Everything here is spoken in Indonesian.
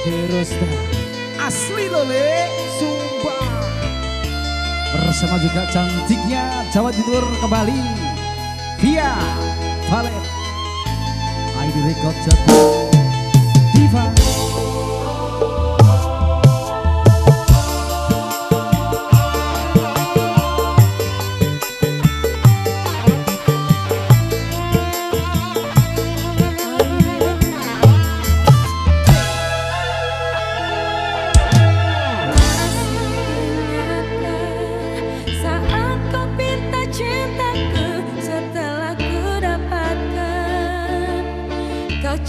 Herosta Asli loh le. Sumpah. Bersama juga cantiknya Jawa Timur kembali. Via Valet. ID Record Jatuh